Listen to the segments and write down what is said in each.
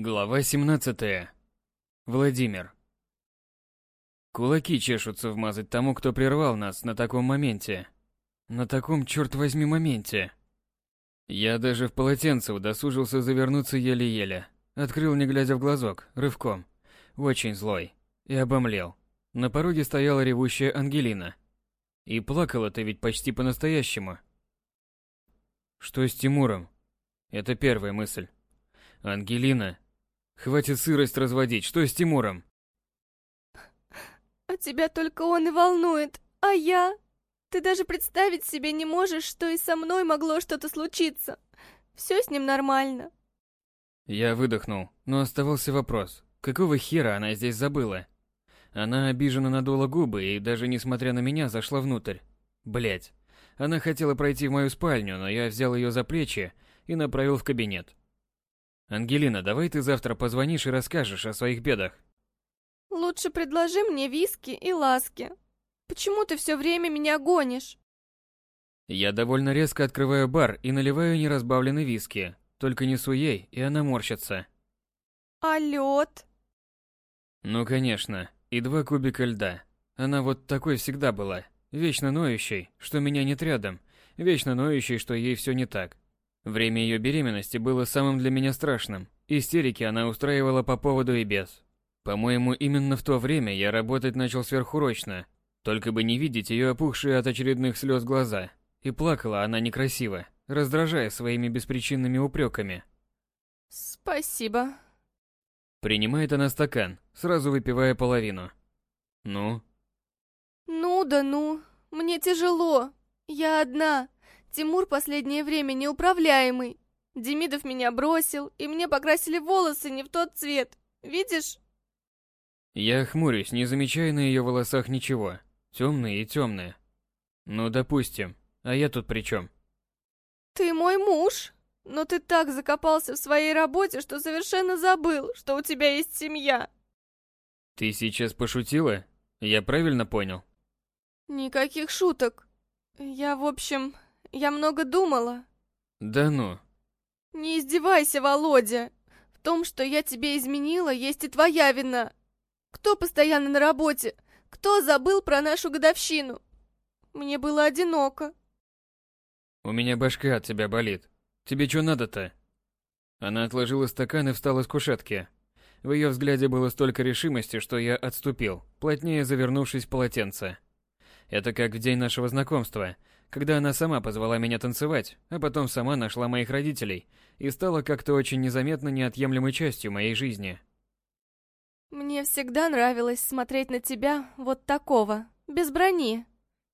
Глава 17. Владимир. Кулаки чешутся вмазать тому, кто прервал нас на таком моменте. На таком, черт возьми, моменте. Я даже в полотенце удосужился завернуться еле-еле. Открыл, не глядя в глазок, рывком. Очень злой. И обомлел. На пороге стояла ревущая Ангелина. И плакала-то ведь почти по-настоящему. Что с Тимуром? Это первая мысль. Ангелина. Хватит сырость разводить. Что с Тимуром? А тебя только он и волнует. А я? Ты даже представить себе не можешь, что и со мной могло что-то случиться. Все с ним нормально. Я выдохнул, но оставался вопрос. Какого хера она здесь забыла? Она обиженно надула губы и даже несмотря на меня зашла внутрь. Блять. Она хотела пройти в мою спальню, но я взял ее за плечи и направил в кабинет. Ангелина, давай ты завтра позвонишь и расскажешь о своих бедах. Лучше предложи мне виски и ласки. Почему ты все время меня гонишь? Я довольно резко открываю бар и наливаю неразбавленный виски. Только несу ей, и она морщится. А лед? Ну, конечно. И два кубика льда. Она вот такой всегда была. Вечно ноющей, что меня нет рядом. Вечно ноющей, что ей все не так. Время ее беременности было самым для меня страшным. Истерики она устраивала по поводу и без. По-моему, именно в то время я работать начал сверхурочно. Только бы не видеть ее опухшие от очередных слез глаза. И плакала она некрасиво, раздражая своими беспричинными упреками. Спасибо. Принимает она стакан, сразу выпивая половину. Ну? Ну да ну, мне тяжело. Я одна. Тимур последнее время неуправляемый. Демидов меня бросил, и мне покрасили волосы не в тот цвет. Видишь? Я хмурюсь, не замечая на ее волосах ничего. Темные и темные. Ну, допустим. А я тут при чем? Ты мой муж, но ты так закопался в своей работе, что совершенно забыл, что у тебя есть семья. Ты сейчас пошутила? Я правильно понял? Никаких шуток. Я, в общем, я много думала. Да ну. Не издевайся, Володя. В том, что я тебе изменила, есть и твоя вина. Кто постоянно на работе? Кто забыл про нашу годовщину? Мне было одиноко. У меня башка от тебя болит. Тебе что надо-то? Она отложила стакан и встала с кушетки. В ее взгляде было столько решимости, что я отступил, плотнее завернувшись в полотенце. Это как в день нашего знакомства, когда она сама позвала меня танцевать, а потом сама нашла моих родителей и стала как-то очень незаметно неотъемлемой частью моей жизни. Мне всегда нравилось смотреть на тебя вот такого, без брони.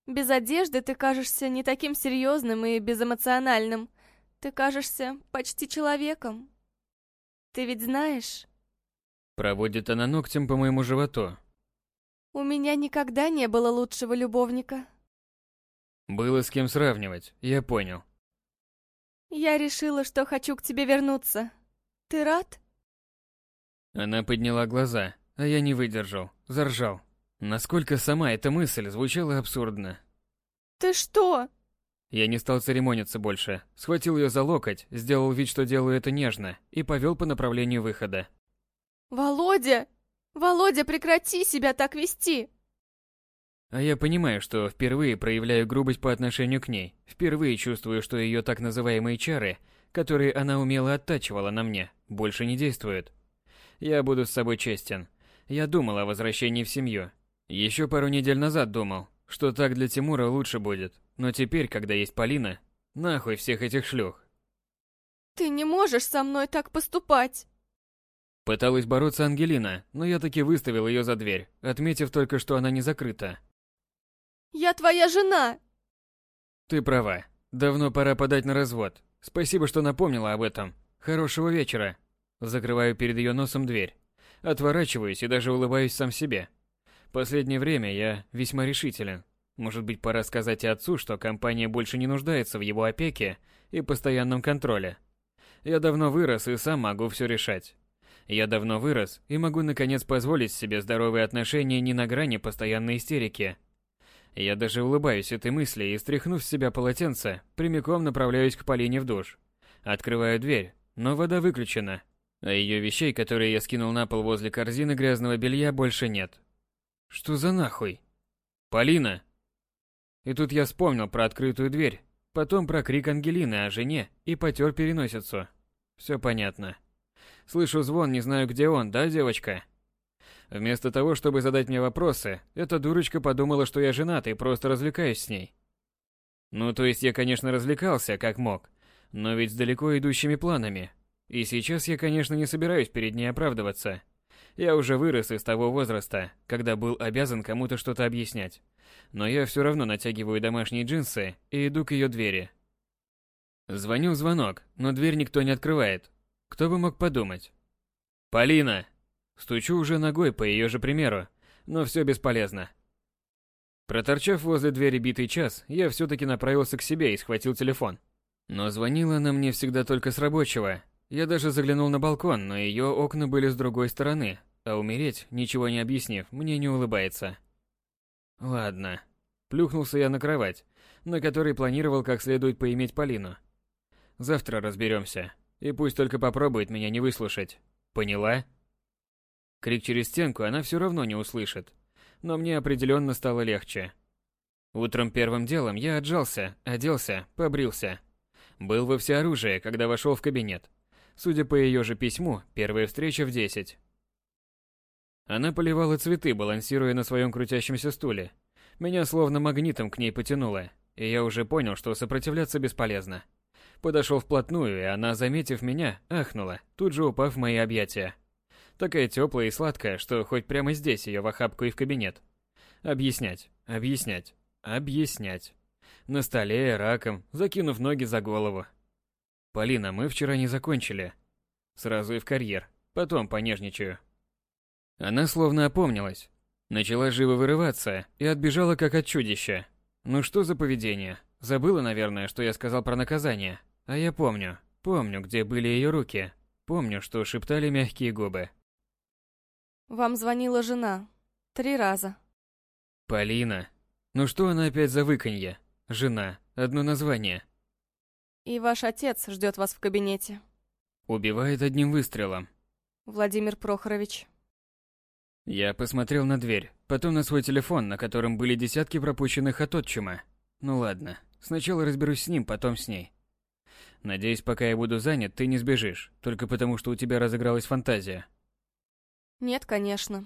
Без одежды ты кажешься не таким серьезным и безэмоциональным. Ты кажешься почти человеком. Ты ведь знаешь? Проводит она ногтем по моему животу. У меня никогда не было лучшего любовника. Было с кем сравнивать, я понял. Я решила, что хочу к тебе вернуться. Ты рад? Она подняла глаза, а я не выдержал, заржал. Насколько сама эта мысль звучала абсурдно. Ты что? Я не стал церемониться больше, схватил ее за локоть, сделал вид, что делаю это нежно, и повел по направлению выхода. Володя! Володя, прекрати себя так вести! А я понимаю, что впервые проявляю грубость по отношению к ней. Впервые чувствую, что ее так называемые чары, которые она умело оттачивала на мне, больше не действуют. Я буду с собой честен. Я думал о возвращении в семью. Еще пару недель назад думал, что так для Тимура лучше будет. Но теперь, когда есть Полина, нахуй всех этих шлюх. Ты не можешь со мной так поступать. Пыталась бороться Ангелина, но я таки выставил ее за дверь, отметив только, что она не закрыта. Я твоя жена. Ты права. Давно пора подать на развод. Спасибо, что напомнила об этом. Хорошего вечера. Закрываю перед ее носом дверь. Отворачиваюсь и даже улыбаюсь сам себе. Последнее время я весьма решителен. Может быть, пора сказать и отцу, что компания больше не нуждается в его опеке и постоянном контроле. Я давно вырос и сам могу все решать. Я давно вырос и могу наконец позволить себе здоровые отношения не на грани постоянной истерики, я даже улыбаюсь этой мысли и, стряхнув с себя полотенце, прямиком направляюсь к Полине в душ. Открываю дверь, но вода выключена. А ее вещей, которые я скинул на пол возле корзины грязного белья, больше нет. Что за нахуй? Полина! И тут я вспомнил про открытую дверь, потом про крик Ангелины о жене и потер переносицу. Все понятно. Слышу звон, не знаю, где он, да, девочка? Вместо того, чтобы задать мне вопросы, эта дурочка подумала, что я женат и просто развлекаюсь с ней. Ну, то есть я, конечно, развлекался, как мог, но ведь с далеко идущими планами. И сейчас я, конечно, не собираюсь перед ней оправдываться. Я уже вырос из того возраста, когда был обязан кому-то что-то объяснять. Но я все равно натягиваю домашние джинсы и иду к ее двери. Звоню звонок, но дверь никто не открывает. Кто бы мог подумать? «Полина!» Стучу уже ногой по ее же примеру, но все бесполезно. Проторчав возле двери битый час, я все-таки направился к себе и схватил телефон. Но звонила она мне всегда только с рабочего. Я даже заглянул на балкон, но ее окна были с другой стороны, а умереть, ничего не объяснив, мне не улыбается. Ладно. Плюхнулся я на кровать, на которой планировал как следует поиметь Полину. Завтра разберемся, и пусть только попробует меня не выслушать. Поняла? Крик через стенку она все равно не услышит. Но мне определенно стало легче. Утром первым делом я отжался, оделся, побрился. Был во всеоружии, когда вошел в кабинет. Судя по ее же письму, первая встреча в 10. Она поливала цветы, балансируя на своем крутящемся стуле. Меня словно магнитом к ней потянуло, и я уже понял, что сопротивляться бесполезно. Подошел вплотную, и она, заметив меня, ахнула, тут же упав в мои объятия. Такая теплая и сладкая, что хоть прямо здесь ее в охапку и в кабинет. Объяснять, объяснять, объяснять. На столе, раком, закинув ноги за голову. Полина, мы вчера не закончили. Сразу и в карьер, потом понежничаю. Она словно опомнилась. Начала живо вырываться и отбежала как от чудища. Ну что за поведение? Забыла, наверное, что я сказал про наказание. А я помню, помню, где были ее руки. Помню, что шептали мягкие губы. Вам звонила жена. Три раза. Полина. Ну что она опять за выканье? Жена. Одно название. И ваш отец ждет вас в кабинете. Убивает одним выстрелом. Владимир Прохорович. Я посмотрел на дверь, потом на свой телефон, на котором были десятки пропущенных от отчима. Ну ладно, сначала разберусь с ним, потом с ней. Надеюсь, пока я буду занят, ты не сбежишь, только потому что у тебя разыгралась фантазия. Нет, конечно.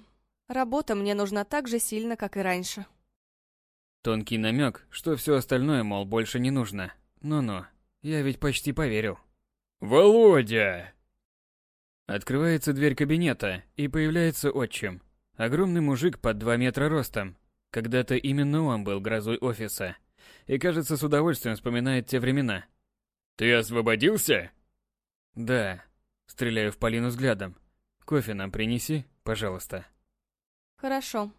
Работа мне нужна так же сильно, как и раньше. Тонкий намек, что все остальное, мол, больше не нужно. Ну-ну, я ведь почти поверил. «Володя!» Открывается дверь кабинета, и появляется отчим. Огромный мужик под 2 метра ростом. Когда-то именно он был грозой офиса. И, кажется, с удовольствием вспоминает те времена. «Ты освободился?» «Да». Стреляю в Полину взглядом. Кофе нам принеси, пожалуйста. Хорошо.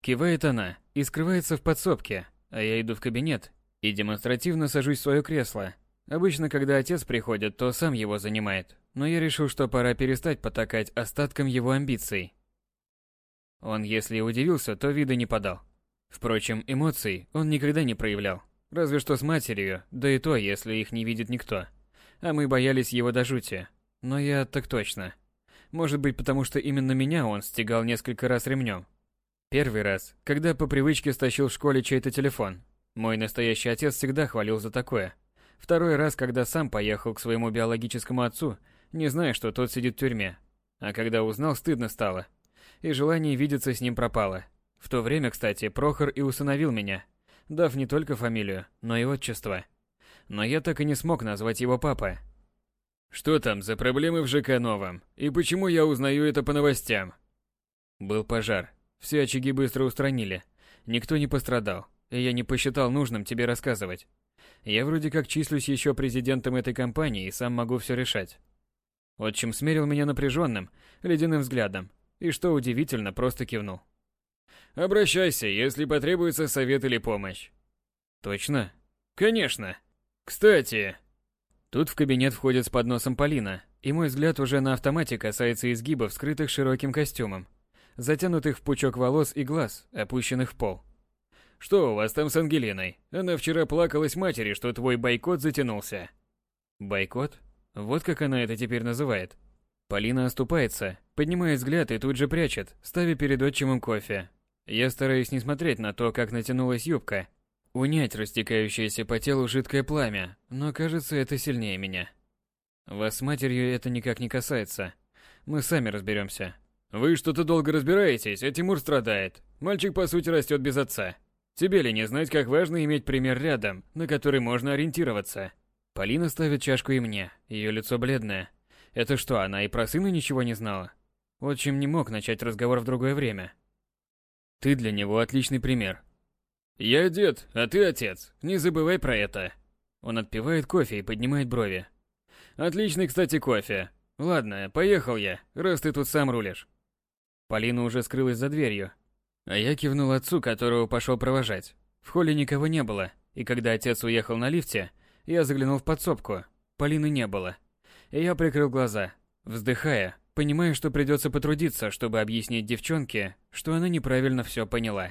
Кивает она и скрывается в подсобке, а я иду в кабинет и демонстративно сажусь в свое кресло. Обычно, когда отец приходит, то сам его занимает, но я решил, что пора перестать потакать остаткам его амбиций. Он, если и удивился, то вида не подал. Впрочем, эмоций он никогда не проявлял, разве что с матерью, да и то, если их не видит никто. А мы боялись его до жути. Но я так точно. Может быть, потому что именно меня он стегал несколько раз ремнем. Первый раз, когда по привычке стащил в школе чей-то телефон. Мой настоящий отец всегда хвалил за такое. Второй раз, когда сам поехал к своему биологическому отцу, не зная, что тот сидит в тюрьме. А когда узнал, стыдно стало. И желание видеться с ним пропало. В то время, кстати, Прохор и усыновил меня, дав не только фамилию, но и отчество. Но я так и не смог назвать его папа, что там за проблемы в ЖК Новом? И почему я узнаю это по новостям? Был пожар. Все очаги быстро устранили. Никто не пострадал. И я не посчитал нужным тебе рассказывать. Я вроде как числюсь еще президентом этой компании и сам могу все решать. Отчим смерил меня напряженным, ледяным взглядом. И что удивительно, просто кивнул. Обращайся, если потребуется совет или помощь. Точно? Конечно. Кстати, Тут в кабинет входит с подносом Полина, и мой взгляд уже на автомате касается изгибов, скрытых широким костюмом, затянутых в пучок волос и глаз, опущенных в пол. «Что у вас там с Ангелиной? Она вчера плакалась матери, что твой бойкот затянулся». «Бойкот? Вот как она это теперь называет». Полина оступается, поднимает взгляд и тут же прячет, ставя перед отчимом кофе. Я стараюсь не смотреть на то, как натянулась юбка, унять растекающееся по телу жидкое пламя, но кажется, это сильнее меня. Вас с матерью это никак не касается. Мы сами разберемся. Вы что-то долго разбираетесь, а Тимур страдает. Мальчик, по сути, растет без отца. Тебе ли не знать, как важно иметь пример рядом, на который можно ориентироваться? Полина ставит чашку и мне, ее лицо бледное. Это что, она и про сына ничего не знала? Отчим не мог начать разговор в другое время. Ты для него отличный пример. Я дед, а ты отец. Не забывай про это. Он отпивает кофе и поднимает брови. Отличный, кстати, кофе. Ладно, поехал я, раз ты тут сам рулишь. Полина уже скрылась за дверью. А я кивнул отцу, которого пошел провожать. В холле никого не было, и когда отец уехал на лифте, я заглянул в подсобку. Полины не было. И я прикрыл глаза, вздыхая, понимая, что придется потрудиться, чтобы объяснить девчонке, что она неправильно все поняла.